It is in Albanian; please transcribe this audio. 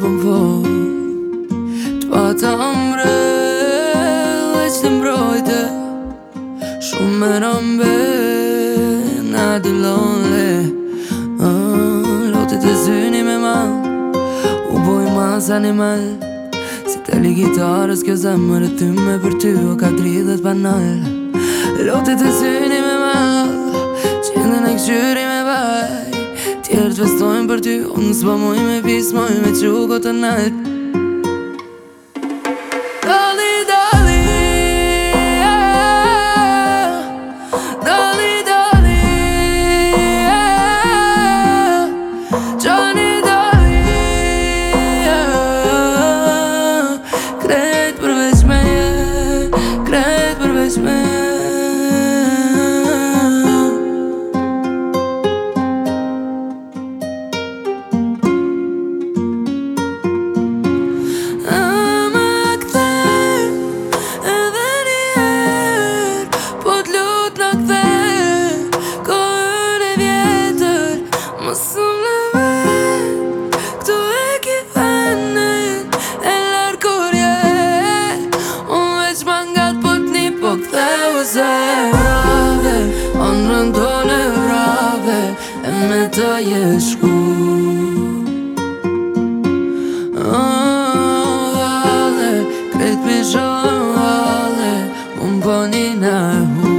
bëm vol Të pata të amre Dhe që të mbrojte Shumë me rambe Nga dy lonle ah, Lotit e zyni me ma U boj ma sa një me Si të li gitarës kjo zemër E ty me për ty o ka dridhët banal Lotit e zyni me ma herë që për ty Unë s'pa moj me pis, moj me qugo të nalt Dali, dali Dali, dali Gjani, yeah. dali yeah. Kret me me Bok po the uze e rave, onë rëndon e rave E me të jeshtë ku Ale, këtë përgjohën, ale, më bëni po në hu